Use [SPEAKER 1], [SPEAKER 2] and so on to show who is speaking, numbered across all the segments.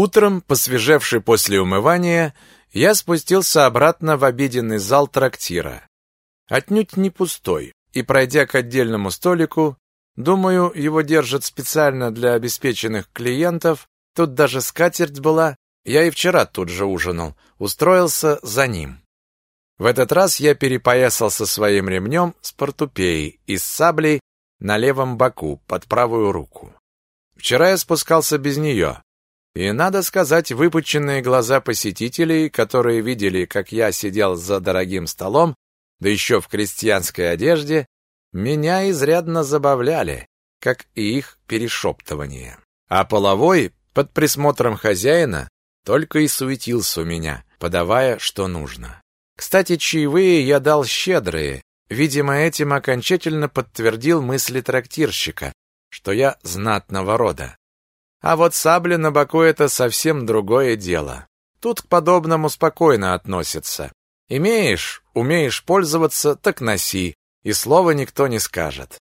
[SPEAKER 1] Утром, посвежевший после умывания, я спустился обратно в обеденный зал трактира. Отнюдь не пустой, и, пройдя к отдельному столику, думаю, его держат специально для обеспеченных клиентов, тут даже скатерть была, я и вчера тут же ужинал, устроился за ним. В этот раз я перепоясался своим ремнем с портупеей и с саблей на левом боку под правую руку. Вчера я спускался без нее, и, надо сказать, выпученные глаза посетителей, которые видели, как я сидел за дорогим столом, да еще в крестьянской одежде, меня изрядно забавляли, как и их перешептывание. А половой, под присмотром хозяина, только и суетился у меня, подавая, что нужно. Кстати, чаевые я дал щедрые. Видимо, этим окончательно подтвердил мысли трактирщика, что я знатного рода. А вот сабля на боку — это совсем другое дело. Тут к подобному спокойно относятся. Имеешь, умеешь пользоваться, так носи, и слова никто не скажет.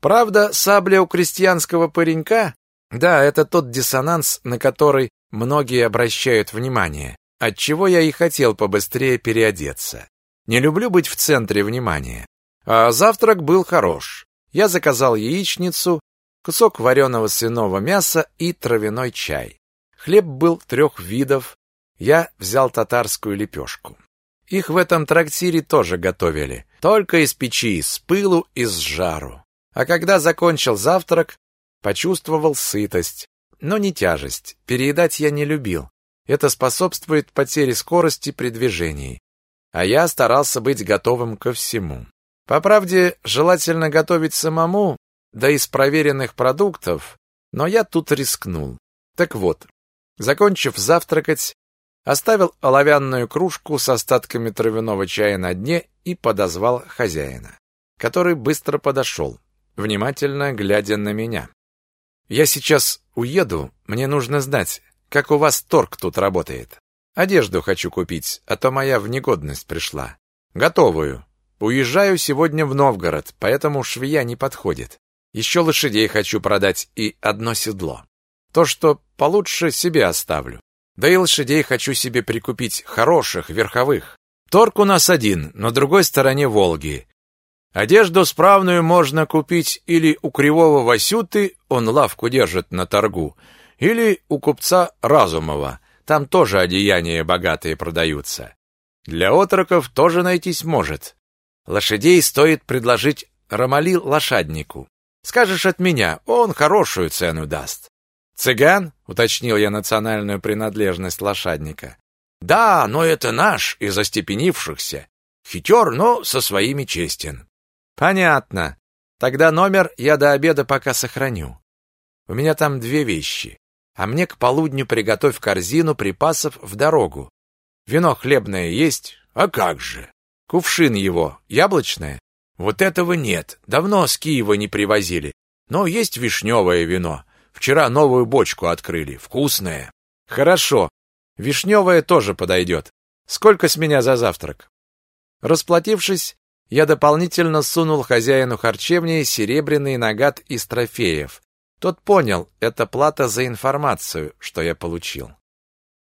[SPEAKER 1] Правда, сабля у крестьянского паренька, да, это тот диссонанс, на который многие обращают внимание, отчего я и хотел побыстрее переодеться. Не люблю быть в центре внимания. А завтрак был хорош. Я заказал яичницу, кусок вареного свиного мяса и травяной чай. Хлеб был трех видов, я взял татарскую лепешку. Их в этом трактире тоже готовили, только из печи, с пылу и с жару. А когда закончил завтрак, почувствовал сытость, но не тяжесть. Переедать я не любил. Это способствует потере скорости при движении. А я старался быть готовым ко всему. По правде, желательно готовить самому, да из проверенных продуктов, но я тут рискнул. Так вот, закончив завтракать, оставил оловянную кружку с остатками травяного чая на дне и подозвал хозяина, который быстро подошел, внимательно глядя на меня. «Я сейчас уеду, мне нужно знать, как у вас торг тут работает. Одежду хочу купить, а то моя в негодность пришла. Готовую. Уезжаю сегодня в Новгород, поэтому швея не подходит. Еще лошадей хочу продать и одно седло. То, что получше, себе оставлю. Да и лошадей хочу себе прикупить хороших, верховых. Торг у нас один, на другой стороне Волги. Одежду справную можно купить или у кривого Васюты, он лавку держит на торгу, или у купца Разумова, там тоже одеяния богатые продаются. Для отроков тоже найтись может. Лошадей стоит предложить Ромали лошаднику. Скажешь от меня, он хорошую цену даст. Цыган, уточнил я национальную принадлежность лошадника. Да, но это наш из остепенившихся. Хитер, но со своими честен. Понятно. Тогда номер я до обеда пока сохраню. У меня там две вещи. А мне к полудню приготовь корзину припасов в дорогу. Вино хлебное есть? А как же? Кувшин его яблочное? Вот этого нет. Давно с Киева не привозили. Но есть вишневое вино. Вчера новую бочку открыли. Вкусное. Хорошо. Вишневое тоже подойдет. Сколько с меня за завтрак? Расплатившись, я дополнительно сунул хозяину харчевни серебряный нагат из трофеев. Тот понял, это плата за информацию, что я получил.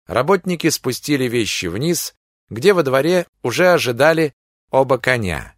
[SPEAKER 1] Работники спустили вещи вниз, где во дворе уже ожидали оба коня.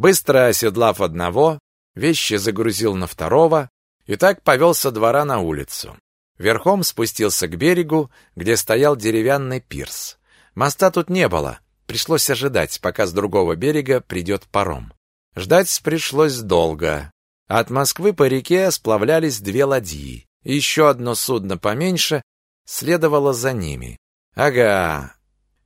[SPEAKER 1] Быстро оседлав одного, вещи загрузил на второго и так повел со двора на улицу. Верхом спустился к берегу, где стоял деревянный пирс. Моста тут не было, пришлось ожидать, пока с другого берега придет паром. Ждать пришлось долго. От Москвы по реке сплавлялись две ладьи. Еще одно судно поменьше следовало за ними. Ага,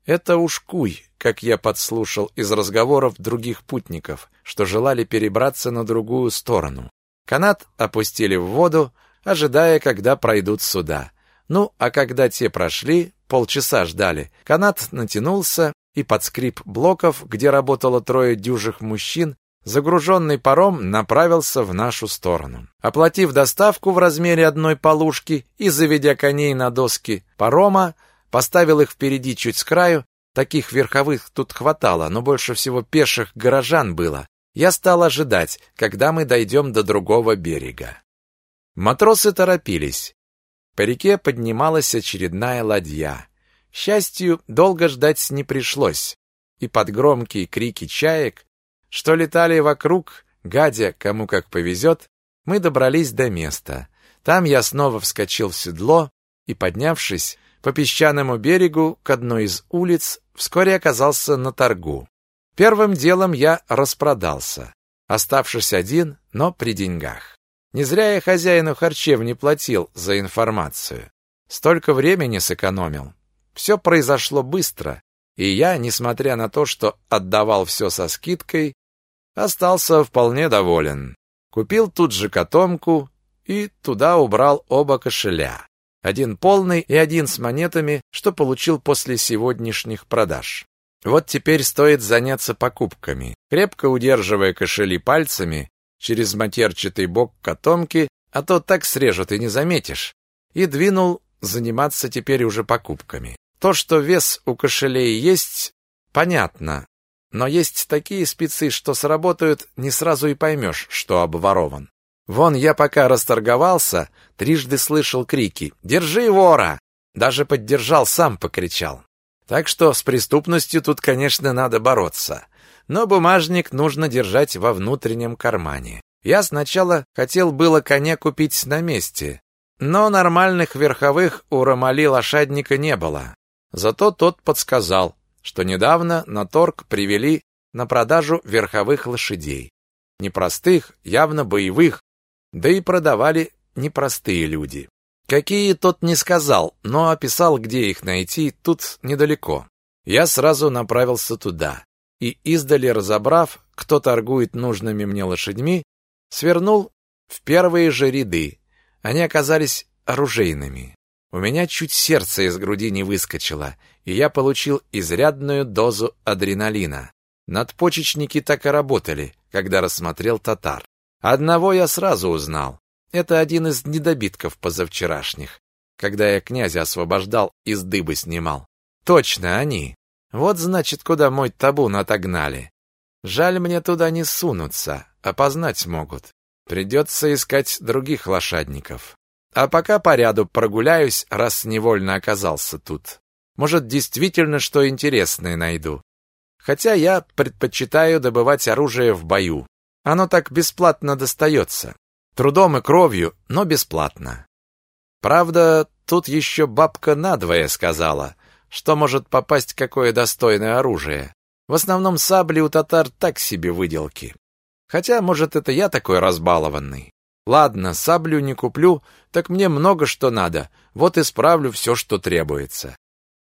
[SPEAKER 1] это уж Куй, как я подслушал из разговоров других путников, что желали перебраться на другую сторону. Канат опустили в воду, ожидая, когда пройдут суда. Ну, а когда те прошли, полчаса ждали, канат натянулся, и под скрип блоков, где работало трое дюжих мужчин, загруженный паром направился в нашу сторону. Оплатив доставку в размере одной полушки и заведя коней на доски парома, Поставил их впереди чуть с краю, таких верховых тут хватало, но больше всего пеших горожан было. Я стал ожидать, когда мы дойдем до другого берега. Матросы торопились. По реке поднималась очередная ладья. К счастью, долго ждать не пришлось, и под громкие крики чаек, что летали вокруг, гадя, кому как повезет, мы добрались до места. Там я снова вскочил в седло и, поднявшись по песчаному берегу к одной из улиц, вскоре оказался на торгу. Первым делом я распродался, оставшись один, но при деньгах. Не зря я хозяину харчевни платил за информацию. Столько времени сэкономил. Все произошло быстро, и я, несмотря на то, что отдавал все со скидкой, остался вполне доволен. Купил тут же котомку и туда убрал оба кошеля. Один полный и один с монетами, что получил после сегодняшних продаж. Вот теперь стоит заняться покупками. Крепко удерживая кошели пальцами через матерчатый бок котомки, а то так срежут и не заметишь. И двинул заниматься теперь уже покупками. То, что вес у кошелей есть, понятно. Но есть такие спецы, что сработают, не сразу и поймешь, что обворован. Вон я пока расторговался, трижды слышал крики «Держи вора!» Даже поддержал, сам покричал. Так что с преступностью тут, конечно, надо бороться. Но бумажник нужно держать во внутреннем кармане. Я сначала хотел было коня купить на месте, но нормальных верховых у Ромали лошадника не было. Зато тот подсказал, что недавно на торг привели на продажу верховых лошадей. Непростых, явно боевых, да и продавали непростые люди. Какие тот не сказал, но описал, где их найти, тут недалеко. Я сразу направился туда и, издали разобрав, кто торгует нужными мне лошадьми, свернул в первые же ряды. Они оказались оружейными. У меня чуть сердце из груди не выскочило, и я получил изрядную дозу адреналина. Надпочечники так и работали, когда рассмотрел татар. Одного я сразу узнал. Это один из недобитков позавчерашних, когда я князя освобождал и с дыбы снимал. Точно они. Вот значит, куда мой табун отогнали. Жаль мне туда не сунуться, опознать могут. Придется искать других лошадников. А пока по ряду прогуляюсь, раз невольно оказался тут. Может, действительно что интересное найду. Хотя я предпочитаю добывать оружие в бою. Оно так бесплатно достается. Трудом и кровью, но бесплатно. Правда, тут еще бабка надвое сказала, что может попасть какое достойное оружие. В основном сабли у татар так себе выделки. Хотя, может, это я такой разбалованный. Ладно, саблю не куплю, так мне много что надо, вот исправлю все, что требуется.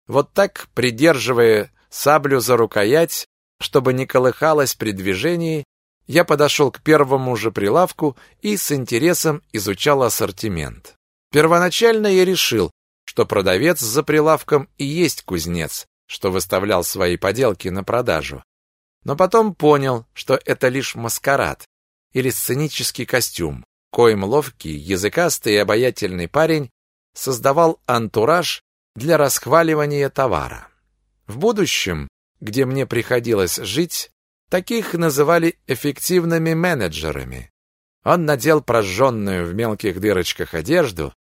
[SPEAKER 1] Вот так, придерживая саблю за рукоять, чтобы не колыхалась при движении, я подошел к первому же прилавку и с интересом изучал ассортимент. Первоначально я решил, что продавец за прилавком и есть кузнец, что выставлял свои поделки на продажу. Но потом понял, что это лишь маскарад или сценический костюм, коим ловкий, языкастый и обаятельный парень создавал антураж для расхваливания товара. В будущем, где мне приходилось жить, Таких называли эффективными менеджерами. Он надел прожженную в мелких дырочках одежду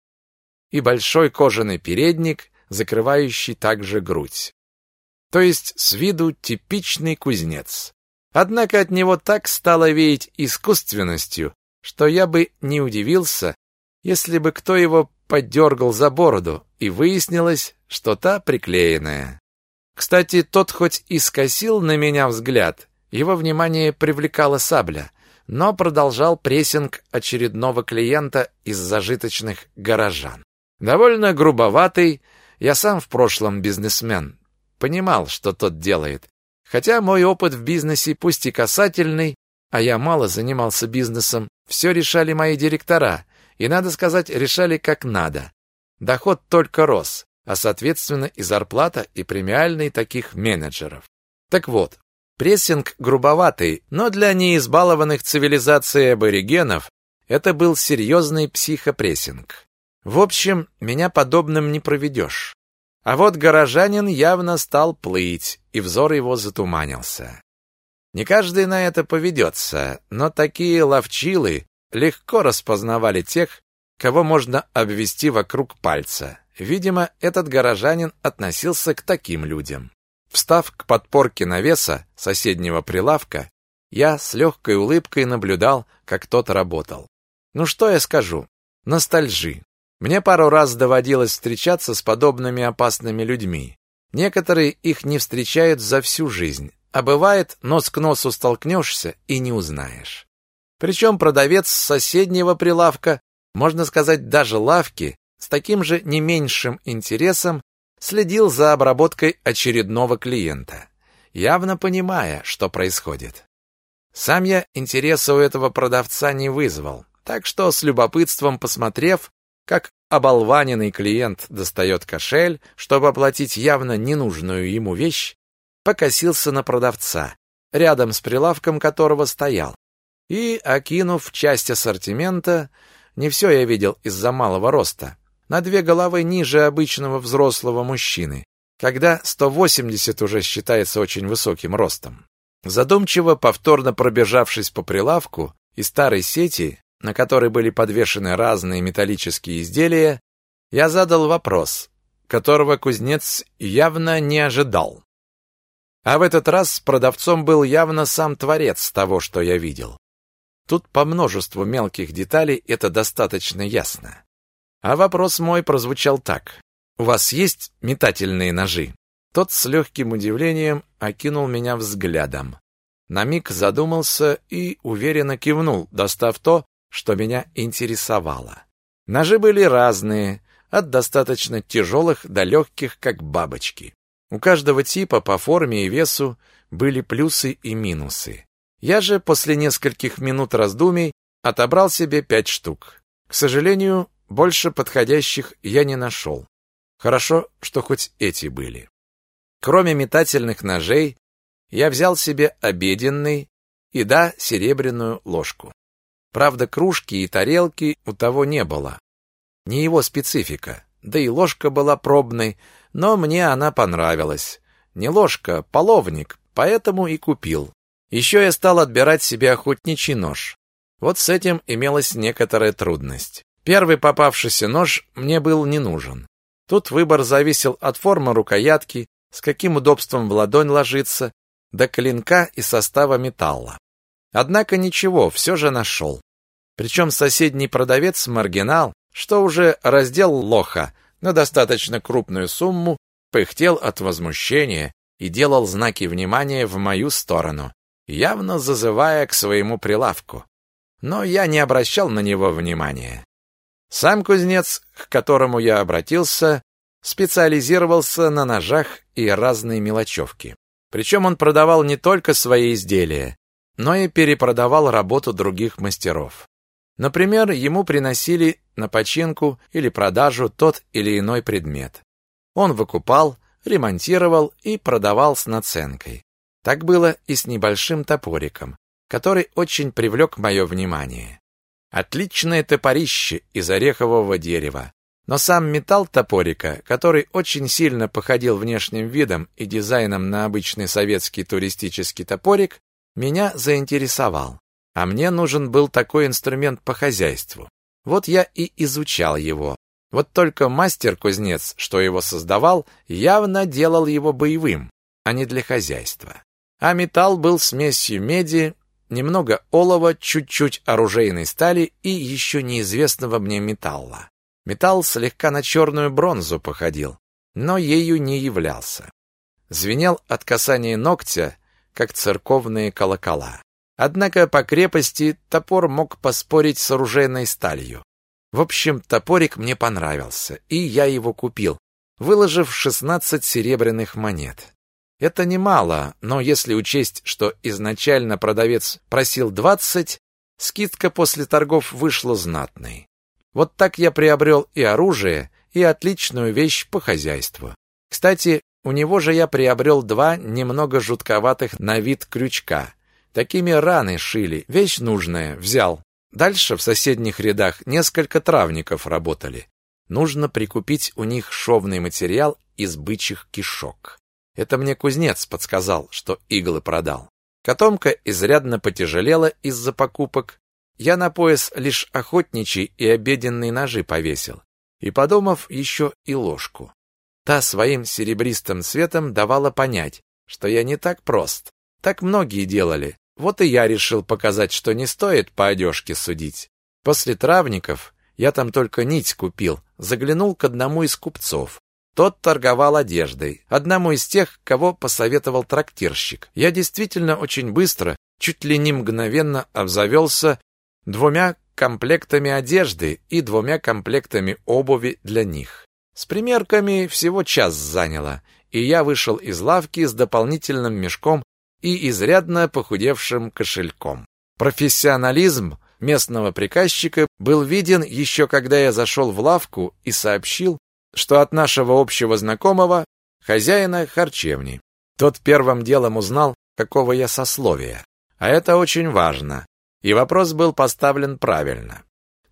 [SPEAKER 1] и большой кожаный передник, закрывающий также грудь. То есть с виду типичный кузнец. Однако от него так стало веять искусственностью, что я бы не удивился, если бы кто его подергал за бороду, и выяснилось, что та приклеенная. Кстати, тот хоть и скосил на меня взгляд, его внимание привлекала сабля, но продолжал прессинг очередного клиента из зажиточных горожан. Довольно грубоватый, я сам в прошлом бизнесмен, понимал, что тот делает. Хотя мой опыт в бизнесе пусть и касательный, а я мало занимался бизнесом, все решали мои директора, и, надо сказать, решали как надо. Доход только рос, а, соответственно, и зарплата, и премиальные таких менеджеров. Так вот, Прессинг грубоватый, но для неизбалованных цивилизацией аборигенов это был серьезный психопрессинг. В общем, меня подобным не проведешь. А вот горожанин явно стал плыть, и взор его затуманился. Не каждый на это поведется, но такие ловчилы легко распознавали тех, кого можно обвести вокруг пальца. Видимо, этот горожанин относился к таким людям. Встав к подпорке навеса соседнего прилавка, я с легкой улыбкой наблюдал, как тот работал. Ну что я скажу? Ностальжи. Мне пару раз доводилось встречаться с подобными опасными людьми. Некоторые их не встречают за всю жизнь, а бывает, нос к носу столкнешься и не узнаешь. Причем продавец соседнего прилавка, можно сказать, даже лавки, с таким же не меньшим интересом следил за обработкой очередного клиента, явно понимая, что происходит. Сам я интереса у этого продавца не вызвал, так что с любопытством посмотрев, как оболваненный клиент достает кошель, чтобы оплатить явно ненужную ему вещь, покосился на продавца, рядом с прилавком которого стоял, и, окинув часть ассортимента, не все я видел из-за малого роста, на две головы ниже обычного взрослого мужчины, когда 180 уже считается очень высоким ростом. Задумчиво, повторно пробежавшись по прилавку и старой сети, на которой были подвешены разные металлические изделия, я задал вопрос, которого кузнец явно не ожидал. А в этот раз продавцом был явно сам творец того, что я видел. Тут по множеству мелких деталей это достаточно ясно. А вопрос мой прозвучал так. «У вас есть метательные ножи?» Тот с легким удивлением окинул меня взглядом. На миг задумался и уверенно кивнул, достав то, что меня интересовало. Ножи были разные, от достаточно тяжелых до легких, как бабочки. У каждого типа по форме и весу были плюсы и минусы. Я же после нескольких минут раздумий отобрал себе пять штук. К сожалению, больше подходящих я не нашел. Хорошо, что хоть эти были. Кроме метательных ножей, я взял себе обеденный и, да, серебряную ложку. Правда, кружки и тарелки у того не было. Не его специфика. Да и ложка была пробной, но мне она понравилась. Не ложка, половник, поэтому и купил. Еще я стал отбирать себе охотничий нож. Вот с этим имелась некоторая трудность. Первый попавшийся нож мне был не нужен. Тут выбор зависел от формы рукоятки, с каким удобством в ладонь ложится, до клинка и состава металла. Однако ничего, все же нашел. Причем соседний продавец Маргинал, что уже раздел лоха на достаточно крупную сумму, пыхтел от возмущения и делал знаки внимания в мою сторону, явно зазывая к своему прилавку. Но я не обращал на него внимания. Сам кузнец, к которому я обратился, специализировался на ножах и разной мелочевке. Причем он продавал не только свои изделия, но и перепродавал работу других мастеров. Например, ему приносили на починку или продажу тот или иной предмет. Он выкупал, ремонтировал и продавал с наценкой. Так было и с небольшим топориком, который очень привлек мое внимание. Отличное топорище из орехового дерева. Но сам металл топорика, который очень сильно походил внешним видом и дизайном на обычный советский туристический топорик, меня заинтересовал. А мне нужен был такой инструмент по хозяйству. Вот я и изучал его. Вот только мастер-кузнец, что его создавал, явно делал его боевым, а не для хозяйства. А металл был смесью меди, немного олова, чуть-чуть оружейной стали и еще неизвестного мне металла. Металл слегка на черную бронзу походил, но ею не являлся. Звенел от касания ногтя, как церковные колокола. Однако по крепости топор мог поспорить с оружейной сталью. В общем, топорик мне понравился, и я его купил, выложив 16 серебряных монет. Это немало, но если учесть, что изначально продавец просил 20, скидка после торгов вышла знатной. Вот так я приобрел и оружие, и отличную вещь по хозяйству. Кстати, у него же я приобрел два немного жутковатых на вид крючка. Такими раны шили, вещь нужная, взял. Дальше в соседних рядах несколько травников работали. Нужно прикупить у них шовный материал из бычьих кишок. Это мне кузнец подсказал, что иглы продал. Котомка изрядно потяжелела из-за покупок, я на пояс лишь охотничий и обеденные ножи повесил. И, подумав, еще и ложку. Та своим серебристым цветом давала понять, что я не так прост. Так многие делали. Вот и я решил показать, что не стоит по одежке судить. После травников я там только нить купил, заглянул к одному из купцов. Тот торговал одеждой, одному из тех, кого посоветовал трактирщик. Я действительно очень быстро, чуть ли не мгновенно обзавелся двумя комплектами одежды и двумя комплектами обуви для них. С примерками всего час заняло, и я вышел из лавки с дополнительным мешком и изрядно похудевшим кошельком. Профессионализм местного приказчика был виден еще когда я зашел в лавку и сообщил, что от нашего общего знакомого, хозяина харчевни. Тот первым делом узнал, какого я сословия. А это очень важно. И вопрос был поставлен правильно.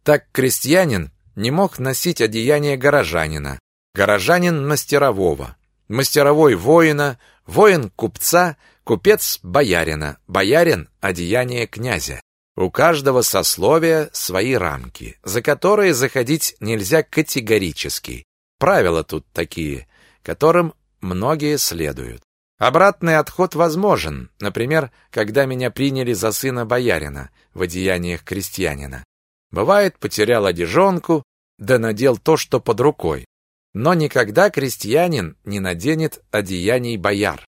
[SPEAKER 1] Так крестьянин не мог носить одеяние горожанина, горожанин мастерового, мастеровой воина, воин купца, купец боярина, боярин одеяние князя. У каждого сословия свои рамки, за которые заходить нельзя категорически. Правила тут такие, которым многие следуют. Обратный отход возможен, например, когда меня приняли за сына боярина в одеяниях крестьянина. Бывает, потерял одежонку, да надел то, что под рукой. Но никогда крестьянин не наденет одеяний бояр.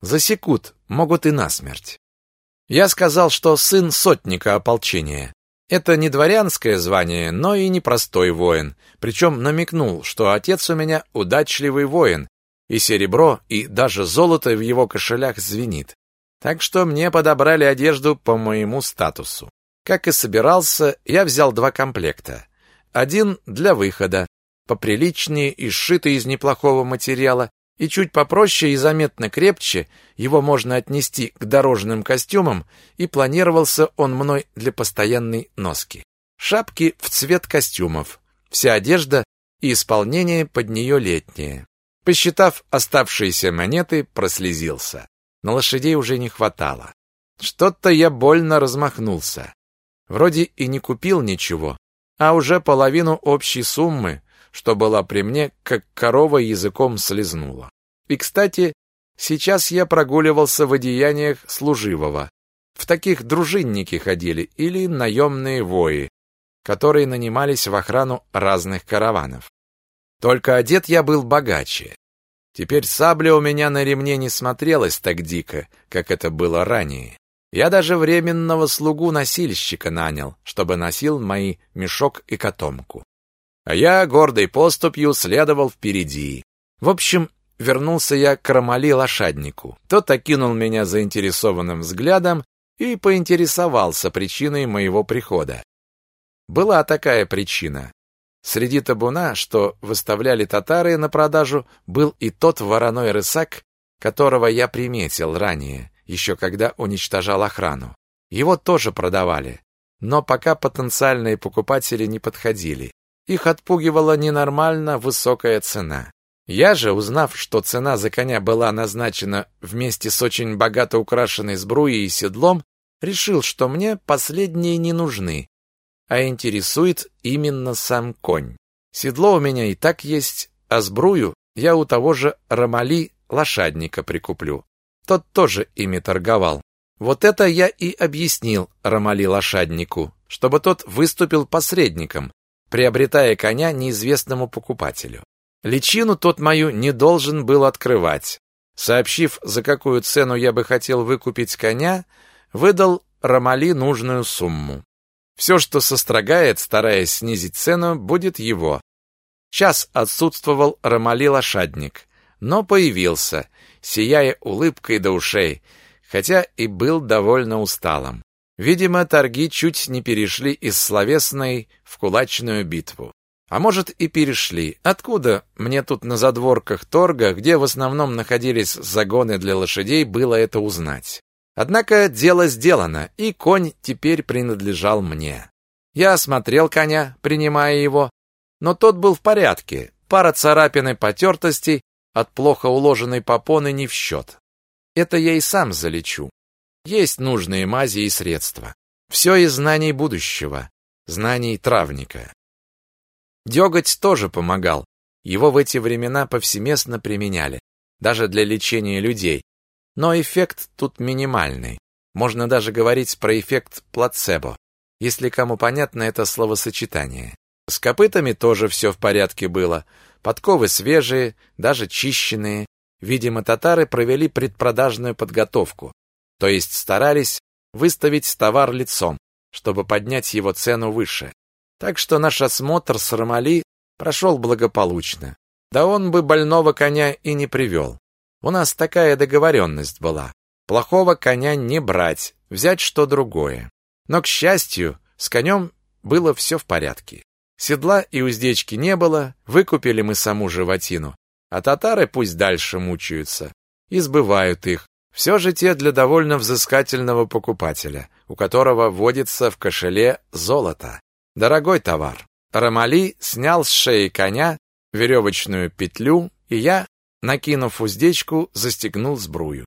[SPEAKER 1] Засекут, могут и насмерть. Я сказал, что сын сотника ополчения. Это не дворянское звание, но и не простой воин, причем намекнул, что отец у меня удачливый воин, и серебро, и даже золото в его кошелях звенит. Так что мне подобрали одежду по моему статусу. Как и собирался, я взял два комплекта. Один для выхода, поприличнее и сшитый из неплохого материала, и чуть попроще и заметно крепче, его можно отнести к дорожным костюмам, и планировался он мной для постоянной носки. Шапки в цвет костюмов, вся одежда и исполнение под нее летнее. Посчитав оставшиеся монеты, прослезился. На лошадей уже не хватало. Что-то я больно размахнулся. Вроде и не купил ничего, а уже половину общей суммы что была при мне, как корова языком слезнула. И, кстати, сейчас я прогуливался в одеяниях служивого. В таких дружинники ходили или наемные вои, которые нанимались в охрану разных караванов. Только одет я был богаче. Теперь сабля у меня на ремне не смотрелась так дико, как это было ранее. Я даже временного слугу-носильщика нанял, чтобы носил мои мешок и котомку а я гордой поступью следовал впереди. В общем, вернулся я к Ромали-лошаднику. Тот окинул меня заинтересованным взглядом и поинтересовался причиной моего прихода. Была такая причина. Среди табуна, что выставляли татары на продажу, был и тот вороной рысак, которого я приметил ранее, еще когда уничтожал охрану. Его тоже продавали, но пока потенциальные покупатели не подходили. Их отпугивала ненормально высокая цена. Я же, узнав, что цена за коня была назначена вместе с очень богато украшенной сбруей и седлом, решил, что мне последние не нужны, а интересует именно сам конь. Седло у меня и так есть, а сбрую я у того же Ромали лошадника прикуплю. Тот тоже ими торговал. Вот это я и объяснил Ромали лошаднику, чтобы тот выступил посредником, приобретая коня неизвестному покупателю. Личину тот мою не должен был открывать. Сообщив, за какую цену я бы хотел выкупить коня, выдал Ромали нужную сумму. Все, что сострогает, стараясь снизить цену, будет его. Час отсутствовал Ромали лошадник, но появился, сияя улыбкой до ушей, хотя и был довольно усталым. Видимо, торги чуть не перешли из словесной в кулачную битву. А может и перешли. Откуда мне тут на задворках торга, где в основном находились загоны для лошадей, было это узнать? Однако дело сделано, и конь теперь принадлежал мне. Я осмотрел коня, принимая его, но тот был в порядке. Пара царапин и потертостей от плохо уложенной попоны не в счет. Это я и сам залечу. Есть нужные мази и средства. Все из знаний будущего, знаний травника. Деготь тоже помогал. Его в эти времена повсеместно применяли, даже для лечения людей. Но эффект тут минимальный. Можно даже говорить про эффект плацебо, если кому понятно это словосочетание. С копытами тоже все в порядке было. Подковы свежие, даже чищенные. Видимо, татары провели предпродажную подготовку. То есть старались выставить товар лицом, чтобы поднять его цену выше. Так что наш осмотр с Ромали прошел благополучно. Да он бы больного коня и не привел. У нас такая договоренность была. Плохого коня не брать, взять что другое. Но, к счастью, с конем было все в порядке. Седла и уздечки не было, выкупили мы саму животину. А татары пусть дальше мучаются. Избывают их. Все же те для довольно взыскательного покупателя, у которого водится в кошеле золото. Дорогой товар. Рамали снял с шеи коня веревочную петлю, и я, накинув уздечку, застегнул сбрую.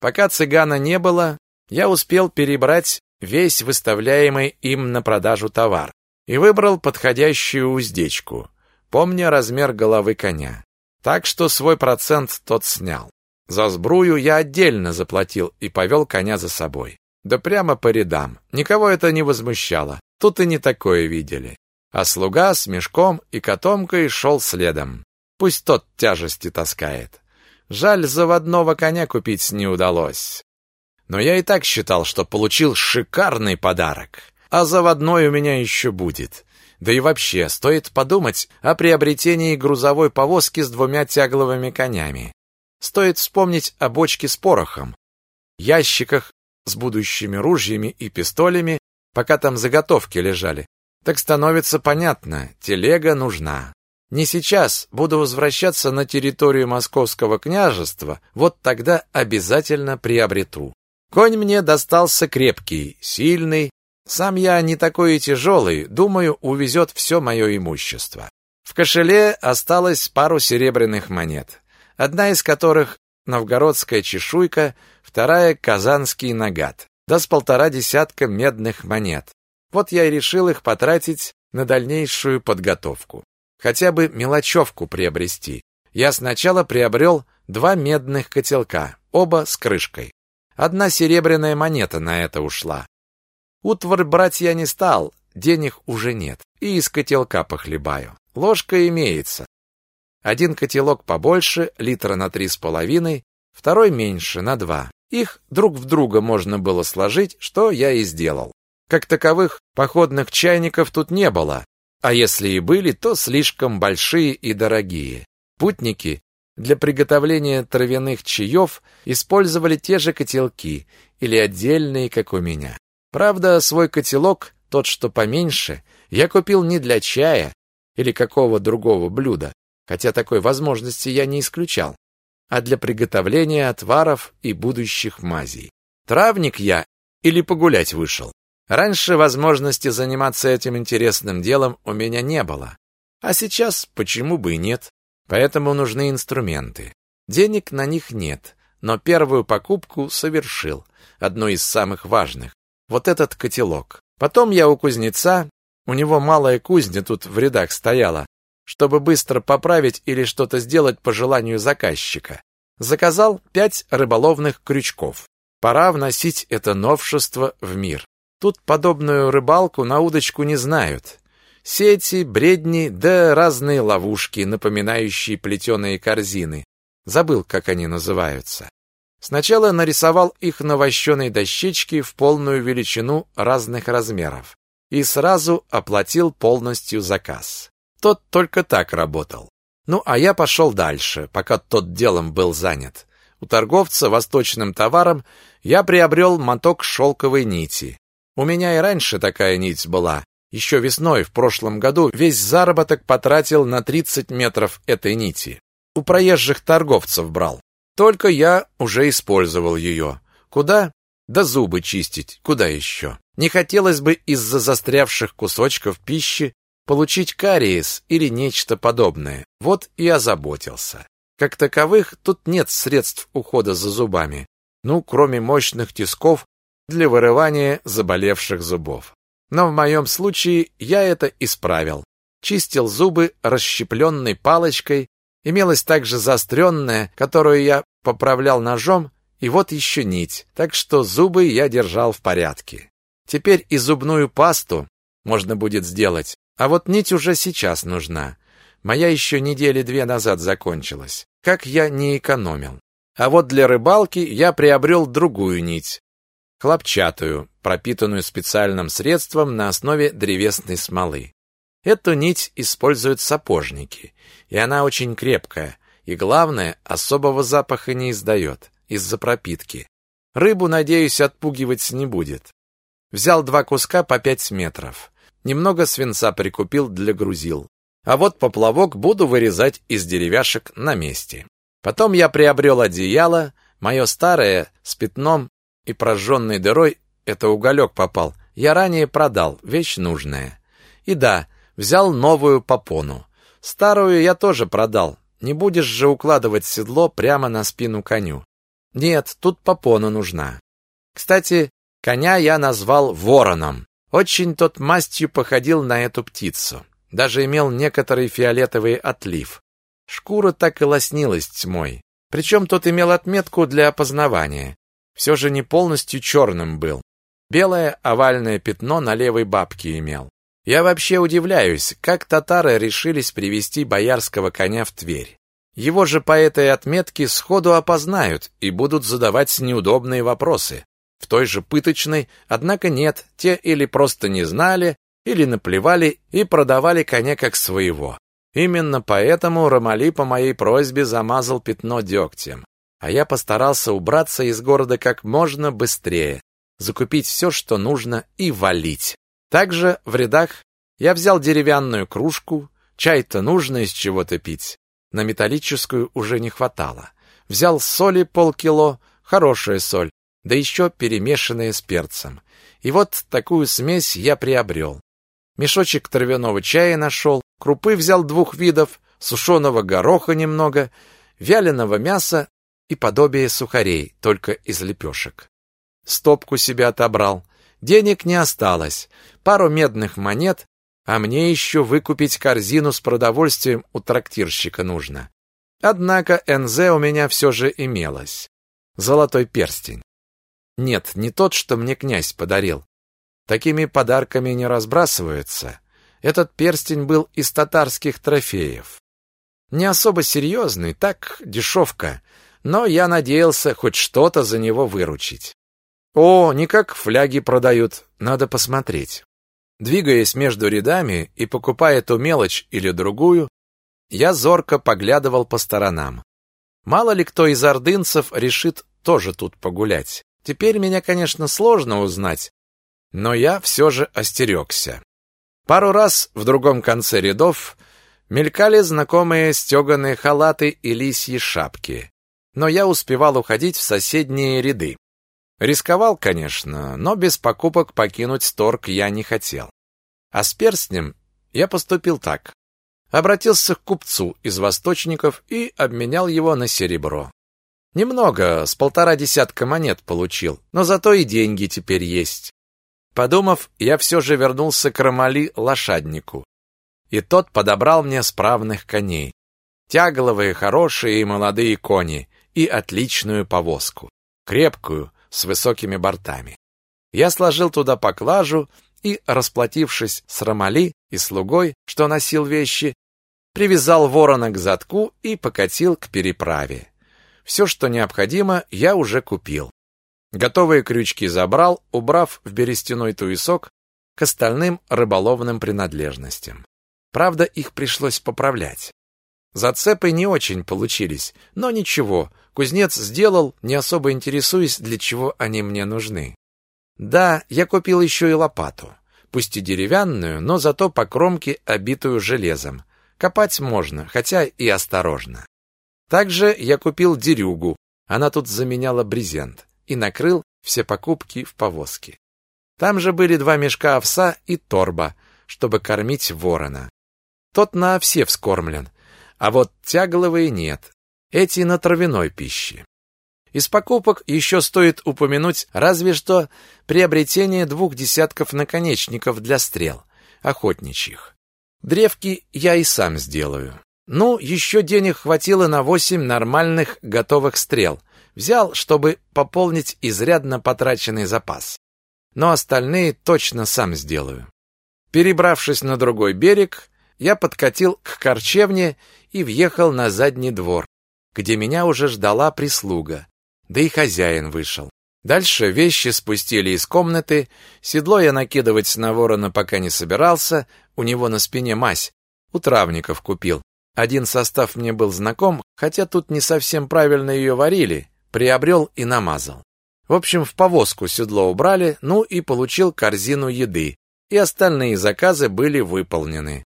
[SPEAKER 1] Пока цыгана не было, я успел перебрать весь выставляемый им на продажу товар и выбрал подходящую уздечку, помня размер головы коня. Так что свой процент тот снял. За сбрую я отдельно заплатил и повел коня за собой. Да прямо по рядам. Никого это не возмущало. Тут и не такое видели. А слуга с мешком и котомкой шел следом. Пусть тот тяжести таскает. Жаль, заводного коня купить не удалось. Но я и так считал, что получил шикарный подарок. А заводной у меня еще будет. Да и вообще, стоит подумать о приобретении грузовой повозки с двумя тягловыми конями. Стоит вспомнить о бочке с порохом, ящиках с будущими ружьями и пистолями, пока там заготовки лежали. Так становится понятно, телега нужна. Не сейчас, буду возвращаться на территорию Московского княжества, вот тогда обязательно приобрету. Конь мне достался крепкий, сильный, сам я не такой и тяжелый, думаю, увезет все мое имущество. В кошеле осталось пару серебряных монет, одна из которых новгородская чешуйка, вторая казанский нагат, да с полтора десятка медных монет. Вот я и решил их потратить на дальнейшую подготовку. Хотя бы мелочевку приобрести. Я сначала приобрел два медных котелка, оба с крышкой. Одна серебряная монета на это ушла. Утварь брать я не стал, денег уже нет. И из котелка похлебаю. Ложка имеется. Один котелок побольше, литра на три с половиной, второй меньше, на два. Их друг в друга можно было сложить, что я и сделал. Как таковых походных чайников тут не было, а если и были, то слишком большие и дорогие. Путники для приготовления травяных чаев использовали те же котелки или отдельные, как у меня. Правда, свой котелок, тот, что поменьше, я купил не для чая или какого другого блюда, хотя такой возможности я не исключал, а для приготовления отваров и будущих мазей. Травник я или погулять вышел. Раньше возможности заниматься этим интересным делом у меня не было, а сейчас почему бы и нет. Поэтому нужны инструменты. Денег на них нет, но первую покупку совершил, одну из самых важных вот этот котелок. Потом я у кузнеца, у него малая кузня тут в рядах стояла, чтобы быстро поправить или что-то сделать по желанию заказчика. Заказал пять рыболовных крючков. Пора вносить это новшество в мир. Тут подобную рыбалку на удочку не знают. Сети, бредни, да разные ловушки, напоминающие плетеные корзины. Забыл, как они называются. Сначала нарисовал их на вощеной дощечке в полную величину разных размеров и сразу оплатил полностью заказ. Тот только так работал. Ну, а я пошел дальше, пока тот делом был занят. У торговца восточным товаром я приобрел моток шелковой нити. У меня и раньше такая нить была. Еще весной в прошлом году весь заработок потратил на 30 метров этой нити. У проезжих торговцев брал. Только я уже использовал ее. Куда? Да зубы чистить. Куда еще? Не хотелось бы из-за застрявших кусочков пищи получить кариес или нечто подобное. Вот и озаботился. Как таковых тут нет средств ухода за зубами. Ну, кроме мощных тисков для вырывания заболевших зубов. Но в моем случае я это исправил. Чистил зубы расщепленной палочкой, имелась также заостренная, которую я поправлял ножом, и вот еще нить, так что зубы я держал в порядке. Теперь и зубную пасту можно будет сделать, а вот нить уже сейчас нужна. Моя еще недели две назад закончилась. Как я не экономил. А вот для рыбалки я приобрел другую нить. Хлопчатую, пропитанную специальным средством на основе древесной смолы. Эту нить используют сапожники, и она очень крепкая, и главное, особого запаха не издает из-за пропитки. Рыбу, надеюсь, отпугивать не будет. Взял два куска по пять метров. Немного свинца прикупил для грузил. А вот поплавок буду вырезать из деревяшек на месте. Потом я приобрел одеяло, мое старое, с пятном и прожженной дырой, это уголек попал, я ранее продал, вещь нужная. И да, взял новую попону. Старую я тоже продал, не будешь же укладывать седло прямо на спину коню. Нет, тут попона нужна. Кстати, коня я назвал вороном. Очень тот мастью походил на эту птицу. Даже имел некоторый фиолетовый отлив. Шкура так и лоснилась тьмой. Причем тот имел отметку для опознавания. Все же не полностью черным был. Белое овальное пятно на левой бабке имел. Я вообще удивляюсь, как татары решились привести боярского коня в Тверь. Его же по этой отметке сходу опознают и будут задавать неудобные вопросы. В той же пыточной, однако нет, те или просто не знали, или наплевали и продавали коня как своего. Именно поэтому Ромали по моей просьбе замазал пятно дегтем. А я постарался убраться из города как можно быстрее, закупить все, что нужно, и валить. Также в рядах я взял деревянную кружку, чай-то нужно из чего-то пить. На металлическую уже не хватало. Взял соли полкило, хорошая соль, да еще перемешанная с перцем. И вот такую смесь я приобрел. Мешочек травяного чая нашел, крупы взял двух видов, сушеного гороха немного, вяленого мяса и подобие сухарей, только из лепешек. Стопку себе отобрал. Денег не осталось. Пару медных монет, а мне еще выкупить корзину с продовольствием у трактирщика нужно. Однако НЗ у меня все же имелось. Золотой перстень. Нет, не тот, что мне князь подарил. Такими подарками не разбрасываются. Этот перстень был из татарских трофеев. Не особо серьезный, так, дешевка, но я надеялся хоть что-то за него выручить. О, не как фляги продают, надо посмотреть. Двигаясь между рядами и покупая ту мелочь или другую, я зорко поглядывал по сторонам. Мало ли кто из ордынцев решит тоже тут погулять. Теперь меня, конечно, сложно узнать, но я все же остерегся. Пару раз в другом конце рядов мелькали знакомые стеганые халаты и лисьи шапки, но я успевал уходить в соседние ряды. Рисковал, конечно, но без покупок покинуть торг я не хотел. А с перстнем я поступил так. Обратился к купцу из восточников и обменял его на серебро. Немного, с полтора десятка монет получил, но зато и деньги теперь есть. Подумав, я все же вернулся к Ромали лошаднику. И тот подобрал мне справных коней. Тягловые, хорошие и молодые кони и отличную повозку. Крепкую, с высокими бортами. Я сложил туда поклажу и, расплатившись с Ромали и слугой, что носил вещи, привязал ворона к задку и покатил к переправе. Все, что необходимо, я уже купил. Готовые крючки забрал, убрав в берестяной туесок к остальным рыболовным принадлежностям. Правда, их пришлось поправлять. Зацепы не очень получились, но ничего, кузнец сделал, не особо интересуясь, для чего они мне нужны. Да, я купил еще и лопату, пусть и деревянную, но зато по кромке обитую железом. Копать можно, хотя и осторожно. Также я купил дерюгу, она тут заменяла брезент, и накрыл все покупки в повозке. Там же были два мешка овса и торба, чтобы кормить ворона. Тот на овсе вскормлен, а вот тягловые нет. Эти на травяной пище. Из покупок еще стоит упомянуть разве что приобретение двух десятков наконечников для стрел, охотничьих. Древки я и сам сделаю. Ну, еще денег хватило на восемь нормальных готовых стрел. Взял, чтобы пополнить изрядно потраченный запас. Но остальные точно сам сделаю. Перебравшись на другой берег, я подкатил к корчевне и въехал на задний двор, где меня уже ждала прислуга да и хозяин вышел. Дальше вещи спустили из комнаты, седло я накидывать на ворона пока не собирался, у него на спине мазь, у травников купил. Один состав мне был знаком, хотя тут не совсем правильно ее варили, приобрел и намазал. В общем, в повозку седло убрали, ну и получил корзину еды, и остальные заказы были выполнены.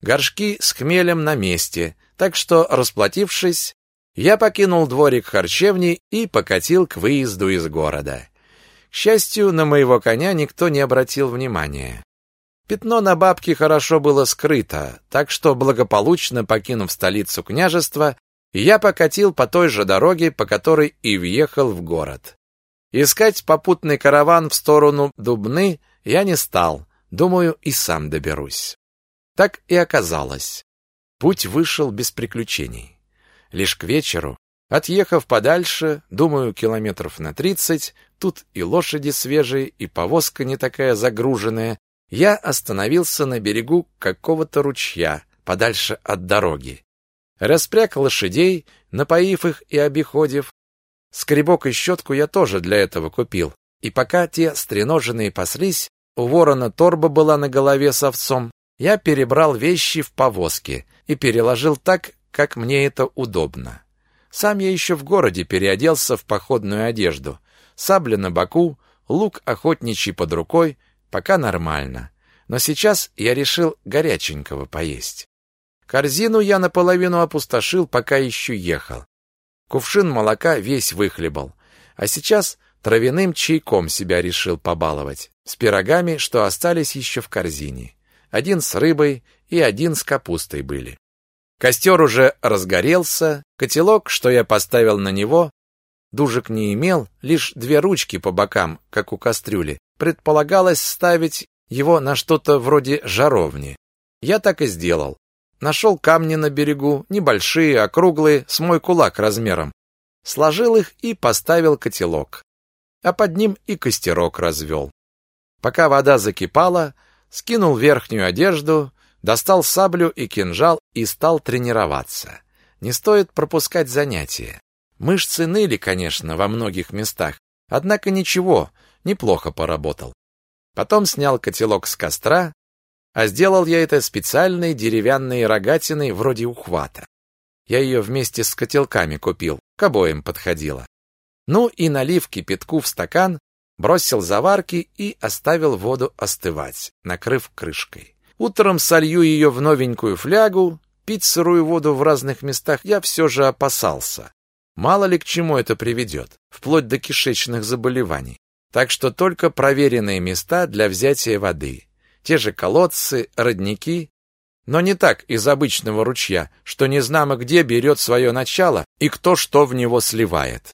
[SPEAKER 1] Горшки с хмелем на месте, так что, расплатившись, я покинул дворик харчевни и покатил к выезду из города. К счастью, на моего коня никто не обратил внимания. Пятно на бабке хорошо было скрыто, так что, благополучно покинув столицу княжества, я покатил по той же дороге, по которой и въехал в город. Искать попутный караван в сторону Дубны я не стал, думаю, и сам доберусь. Так и оказалось. Путь вышел без приключений. Лишь к вечеру, отъехав подальше, думаю, километров на тридцать, тут и лошади свежие, и повозка не такая загруженная, я остановился на берегу какого-то ручья, подальше от дороги. Распряг лошадей, напоив их и обиходив. Скребок и щетку я тоже для этого купил. И пока те стреноженные паслись, у ворона торба была на голове с овцом, я перебрал вещи в повозке и переложил так, как мне это удобно. Сам я еще в городе переоделся в походную одежду. Сабля на боку, лук охотничий под рукой, пока нормально. Но сейчас я решил горяченького поесть. Корзину я наполовину опустошил, пока еще ехал. Кувшин молока весь выхлебал. А сейчас травяным чайком себя решил побаловать. С пирогами, что остались еще в корзине. Один с рыбой и один с капустой были. Костер уже разгорелся, котелок, что я поставил на него, дужек не имел, лишь две ручки по бокам, как у кастрюли. Предполагалось ставить его на что-то вроде жаровни. Я так и сделал. Нашел камни на берегу, небольшие, округлые, с мой кулак размером. Сложил их и поставил котелок. А под ним и костерок развел. Пока вода закипала, скинул верхнюю одежду, достал саблю и кинжал и стал тренироваться. Не стоит пропускать занятия. Мышцы ныли, конечно, во многих местах, однако ничего, неплохо поработал. Потом снял котелок с костра, а сделал я это специальной деревянной рогатиной вроде ухвата. Я ее вместе с котелками купил, к обоим подходила. Ну и налив кипятку в стакан, бросил заварки и оставил воду остывать, накрыв крышкой. Утром солью ее в новенькую флягу, пить сырую воду в разных местах я все же опасался. Мало ли к чему это приведет, вплоть до кишечных заболеваний. Так что только проверенные места для взятия воды. Те же колодцы, родники, но не так из обычного ручья, что незнамо где берет свое начало и кто что в него сливает.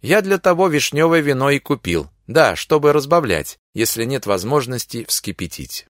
[SPEAKER 1] Я для того вишневое вино и купил, да, чтобы разбавлять, если нет возможности вскипятить.